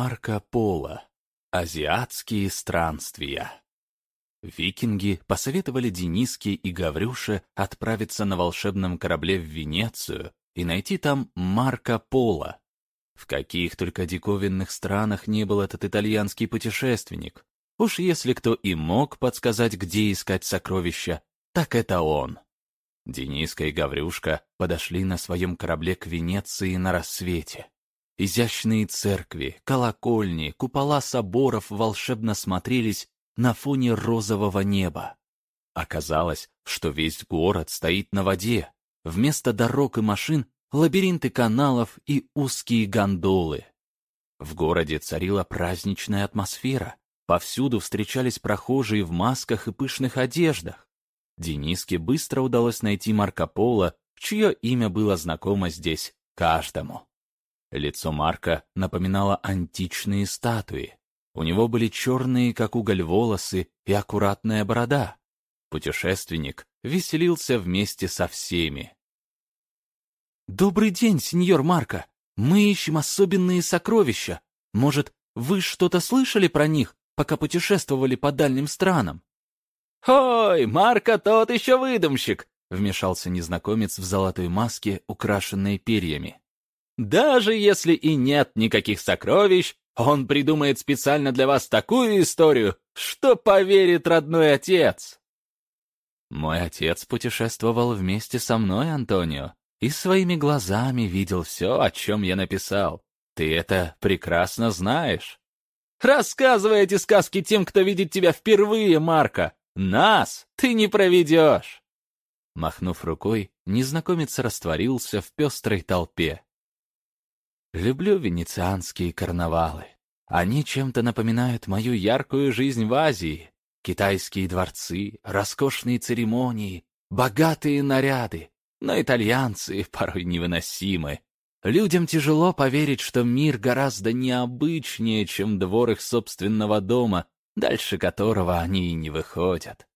Марко Поло. Азиатские странствия. Викинги посоветовали Дениске и Гаврюше отправиться на волшебном корабле в Венецию и найти там Марко Поло. В каких только диковинных странах не был этот итальянский путешественник. Уж если кто и мог подсказать, где искать сокровища, так это он. Дениска и Гаврюшка подошли на своем корабле к Венеции на рассвете. Изящные церкви, колокольни, купола соборов волшебно смотрелись на фоне розового неба. Оказалось, что весь город стоит на воде. Вместо дорог и машин — лабиринты каналов и узкие гондолы. В городе царила праздничная атмосфера. Повсюду встречались прохожие в масках и пышных одеждах. Дениске быстро удалось найти Марко Поло, чье имя было знакомо здесь каждому. Лицо Марка напоминало античные статуи. У него были черные, как уголь, волосы и аккуратная борода. Путешественник веселился вместе со всеми. «Добрый день, сеньор Марко! Мы ищем особенные сокровища. Может, вы что-то слышали про них, пока путешествовали по дальним странам?» «Ой, Марко тот еще выдумщик!» — вмешался незнакомец в золотой маске, украшенной перьями. Даже если и нет никаких сокровищ, он придумает специально для вас такую историю, что поверит родной отец. Мой отец путешествовал вместе со мной, Антонио, и своими глазами видел все, о чем я написал. Ты это прекрасно знаешь. Рассказывай эти сказки тем, кто видит тебя впервые, Марко. Нас ты не проведешь. Махнув рукой, незнакомец растворился в пестрой толпе. Люблю венецианские карнавалы. Они чем-то напоминают мою яркую жизнь в Азии. Китайские дворцы, роскошные церемонии, богатые наряды. Но итальянцы порой невыносимы. Людям тяжело поверить, что мир гораздо необычнее, чем двор их собственного дома, дальше которого они и не выходят.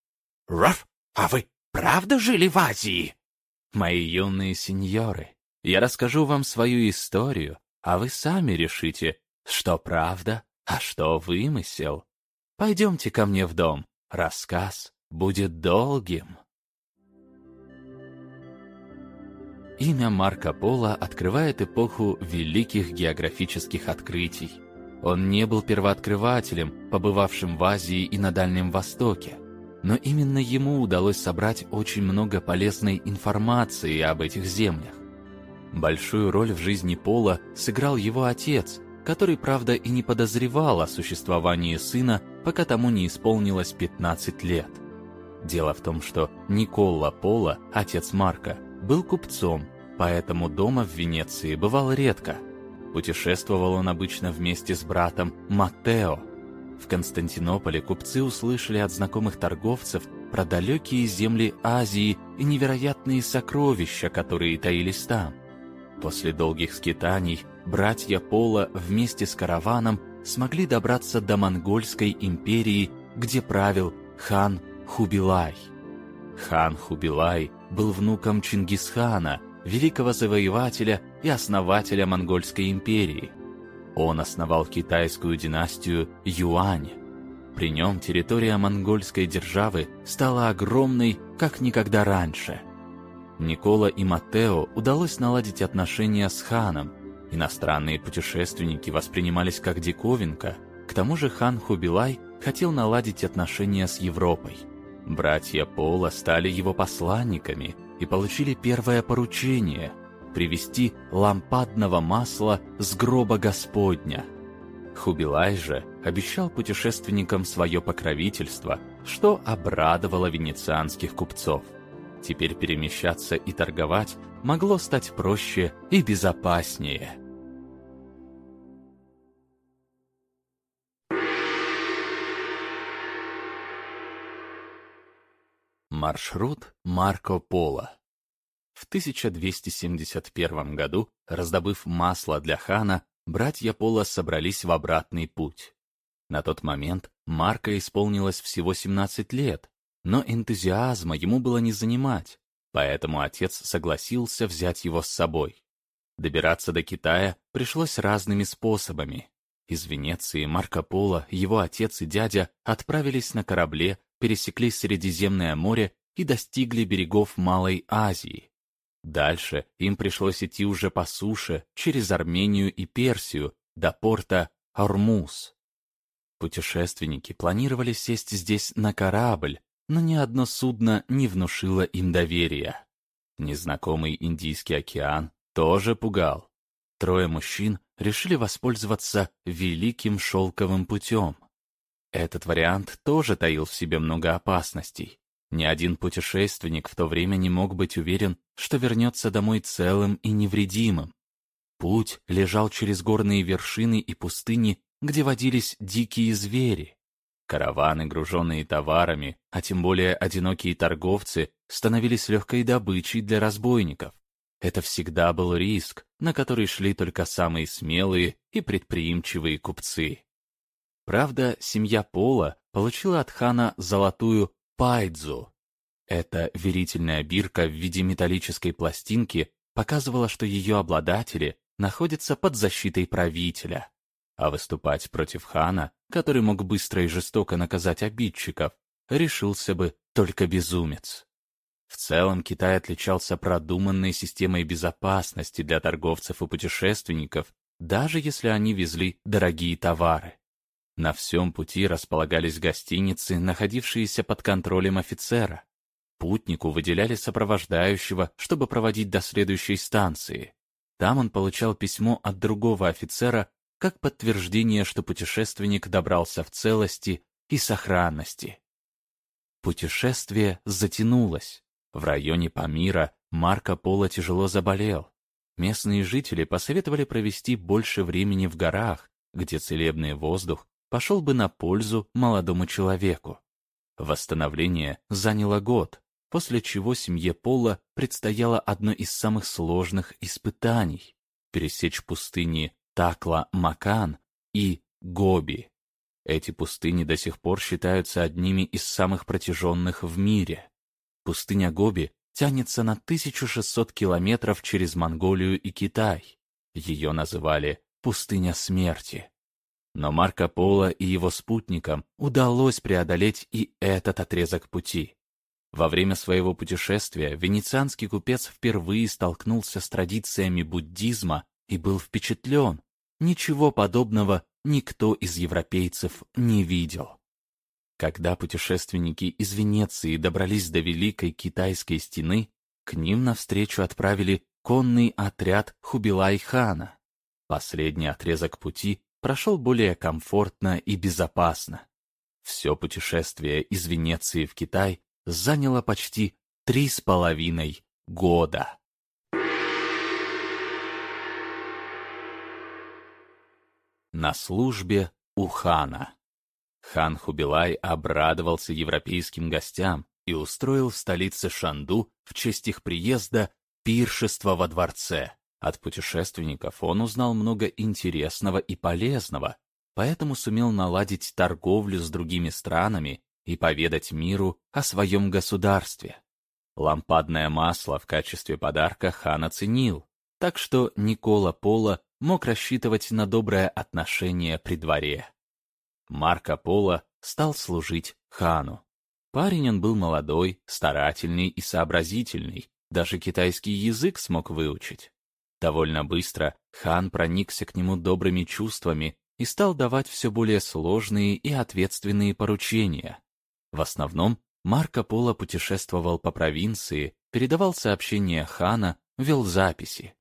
«Раф, а вы правда жили в Азии?» «Мои юные сеньоры, я расскажу вам свою историю, а вы сами решите, что правда, а что вымысел. Пойдемте ко мне в дом, рассказ будет долгим. Имя Марко Поло открывает эпоху великих географических открытий. Он не был первооткрывателем, побывавшим в Азии и на Дальнем Востоке, но именно ему удалось собрать очень много полезной информации об этих землях. Большую роль в жизни Пола сыграл его отец, который, правда, и не подозревал о существовании сына, пока тому не исполнилось 15 лет. Дело в том, что Никола Пола, отец Марка, был купцом, поэтому дома в Венеции бывал редко. Путешествовал он обычно вместе с братом Маттео. В Константинополе купцы услышали от знакомых торговцев про далекие земли Азии и невероятные сокровища, которые таились там. После долгих скитаний братья Пола вместе с караваном смогли добраться до Монгольской империи, где правил хан Хубилай. Хан Хубилай был внуком Чингисхана, великого завоевателя и основателя Монгольской империи. Он основал китайскую династию Юань. При нем территория монгольской державы стала огромной, как никогда раньше – Никола и Маттео удалось наладить отношения с ханом. Иностранные путешественники воспринимались как диковинка. К тому же хан Хубилай хотел наладить отношения с Европой. Братья Пола стали его посланниками и получили первое поручение – привезти лампадного масла с гроба Господня. Хубилай же обещал путешественникам свое покровительство, что обрадовало венецианских купцов – Теперь перемещаться и торговать могло стать проще и безопаснее. Маршрут Марко Поло В 1271 году, раздобыв масло для хана, братья Поло собрались в обратный путь. На тот момент Марко исполнилось всего 17 лет, но энтузиазма ему было не занимать, поэтому отец согласился взять его с собой. Добираться до Китая пришлось разными способами. Из Венеции Марко Поло, его отец и дядя отправились на корабле, пересекли Средиземное море и достигли берегов Малой Азии. Дальше им пришлось идти уже по суше, через Армению и Персию, до порта Ормуз. Путешественники планировали сесть здесь на корабль, но ни одно судно не внушило им доверия. Незнакомый Индийский океан тоже пугал. Трое мужчин решили воспользоваться Великим Шелковым путем. Этот вариант тоже таил в себе много опасностей. Ни один путешественник в то время не мог быть уверен, что вернется домой целым и невредимым. Путь лежал через горные вершины и пустыни, где водились дикие звери. Караваны, груженные товарами, а тем более одинокие торговцы, становились легкой добычей для разбойников. Это всегда был риск, на который шли только самые смелые и предприимчивые купцы. Правда, семья Пола получила от хана золотую пайдзу. Эта верительная бирка в виде металлической пластинки показывала, что ее обладатели находятся под защитой правителя. А выступать против хана, который мог быстро и жестоко наказать обидчиков, решился бы только безумец. В целом Китай отличался продуманной системой безопасности для торговцев и путешественников, даже если они везли дорогие товары. На всем пути располагались гостиницы, находившиеся под контролем офицера. Путнику выделяли сопровождающего, чтобы проводить до следующей станции. Там он получал письмо от другого офицера как подтверждение, что путешественник добрался в целости и сохранности. Путешествие затянулось. В районе Памира Марко Поло тяжело заболел. Местные жители посоветовали провести больше времени в горах, где целебный воздух пошел бы на пользу молодому человеку. Восстановление заняло год, после чего семье Пола предстояло одно из самых сложных испытаний — пересечь пустыни Такла-Макан и Гоби. Эти пустыни до сих пор считаются одними из самых протяженных в мире. Пустыня Гоби тянется на 1600 километров через Монголию и Китай. Ее называли «пустыня смерти». Но Марко Поло и его спутникам удалось преодолеть и этот отрезок пути. Во время своего путешествия венецианский купец впервые столкнулся с традициями буддизма и был впечатлен. Ничего подобного никто из европейцев не видел. Когда путешественники из Венеции добрались до Великой Китайской стены, к ним навстречу отправили конный отряд Хубилай-хана. Последний отрезок пути прошел более комфортно и безопасно. Все путешествие из Венеции в Китай заняло почти три с половиной года. На службе у хана. Хан Хубилай обрадовался европейским гостям и устроил в столице Шанду в честь их приезда пиршество во дворце. От путешественников он узнал много интересного и полезного, поэтому сумел наладить торговлю с другими странами и поведать миру о своем государстве. Лампадное масло в качестве подарка хан оценил, так что Никола Поло мог рассчитывать на доброе отношение при дворе. Марко Поло стал служить хану. Парень он был молодой, старательный и сообразительный, даже китайский язык смог выучить. Довольно быстро хан проникся к нему добрыми чувствами и стал давать все более сложные и ответственные поручения. В основном Марко Поло путешествовал по провинции, передавал сообщения хана, вел записи.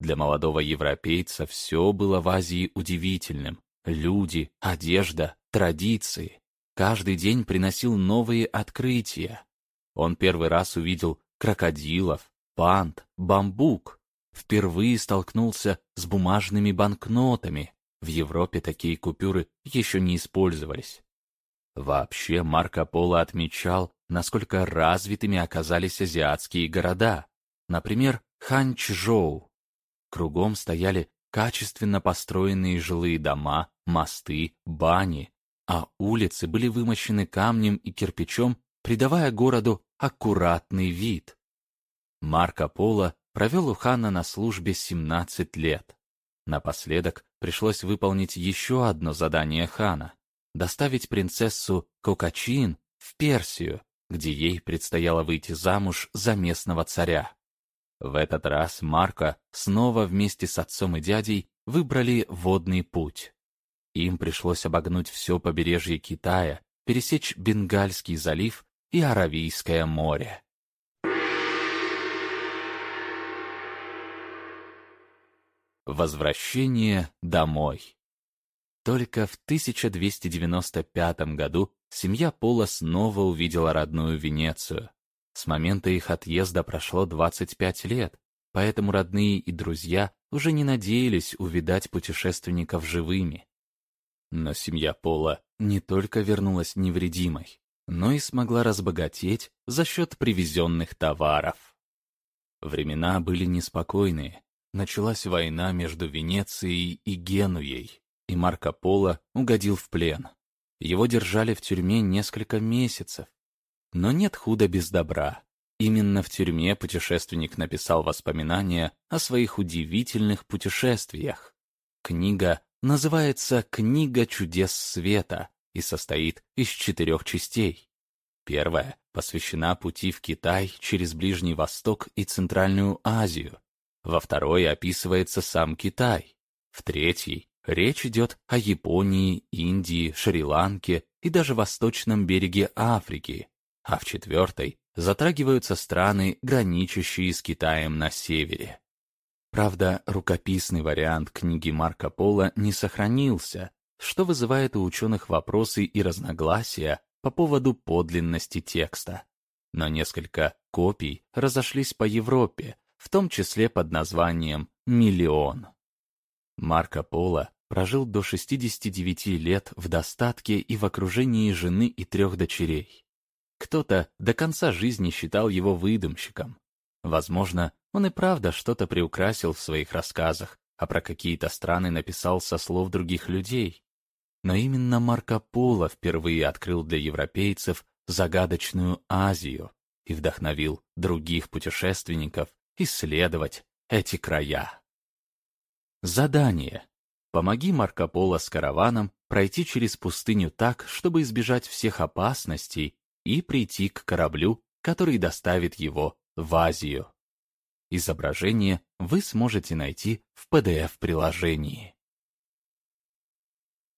Для молодого европейца все было в Азии удивительным. Люди, одежда, традиции. Каждый день приносил новые открытия. Он первый раз увидел крокодилов, панд, бамбук. Впервые столкнулся с бумажными банкнотами. В Европе такие купюры еще не использовались. Вообще Марко Поло отмечал, насколько развитыми оказались азиатские города. Например, Ханчжоу. Кругом стояли качественно построенные жилые дома, мосты, бани, а улицы были вымощены камнем и кирпичом, придавая городу аккуратный вид. Марко Поло провел у хана на службе 17 лет. Напоследок пришлось выполнить еще одно задание хана — доставить принцессу Кокачин в Персию, где ей предстояло выйти замуж за местного царя. В этот раз Марко снова вместе с отцом и дядей выбрали водный путь. Им пришлось обогнуть все побережье Китая, пересечь Бенгальский залив и Аравийское море. Возвращение домой. Только в 1295 году семья Пола снова увидела родную Венецию. С момента их отъезда прошло 25 лет, поэтому родные и друзья уже не надеялись увидать путешественников живыми. Но семья Пола не только вернулась невредимой, но и смогла разбогатеть за счет привезенных товаров. Времена были неспокойные. Началась война между Венецией и Генуей, и Марко Поло угодил в плен. Его держали в тюрьме несколько месяцев. Но нет худа без добра. Именно в тюрьме путешественник написал воспоминания о своих удивительных путешествиях. Книга называется «Книга чудес света» и состоит из четырех частей. Первая посвящена пути в Китай через Ближний Восток и Центральную Азию. Во второй описывается сам Китай. В третьей речь идет о Японии, Индии, Шри-Ланке и даже восточном береге Африки. А в четвертой затрагиваются страны, граничащие с Китаем на севере. Правда, рукописный вариант книги Марко Поло не сохранился, что вызывает у ученых вопросы и разногласия по поводу подлинности текста. Но несколько копий разошлись по Европе, в том числе под названием «Миллион». Марко Поло прожил до 69 лет в достатке и в окружении жены и трех дочерей. Кто-то до конца жизни считал его выдумщиком. Возможно, он и правда что-то приукрасил в своих рассказах, а про какие-то страны написал со слов других людей. Но именно Марко Поло впервые открыл для европейцев загадочную Азию и вдохновил других путешественников исследовать эти края. Задание. Помоги Марко Поло с караваном пройти через пустыню так, чтобы избежать всех опасностей и прийти к кораблю, который доставит его в Азию. Изображение вы сможете найти в PDF-приложении.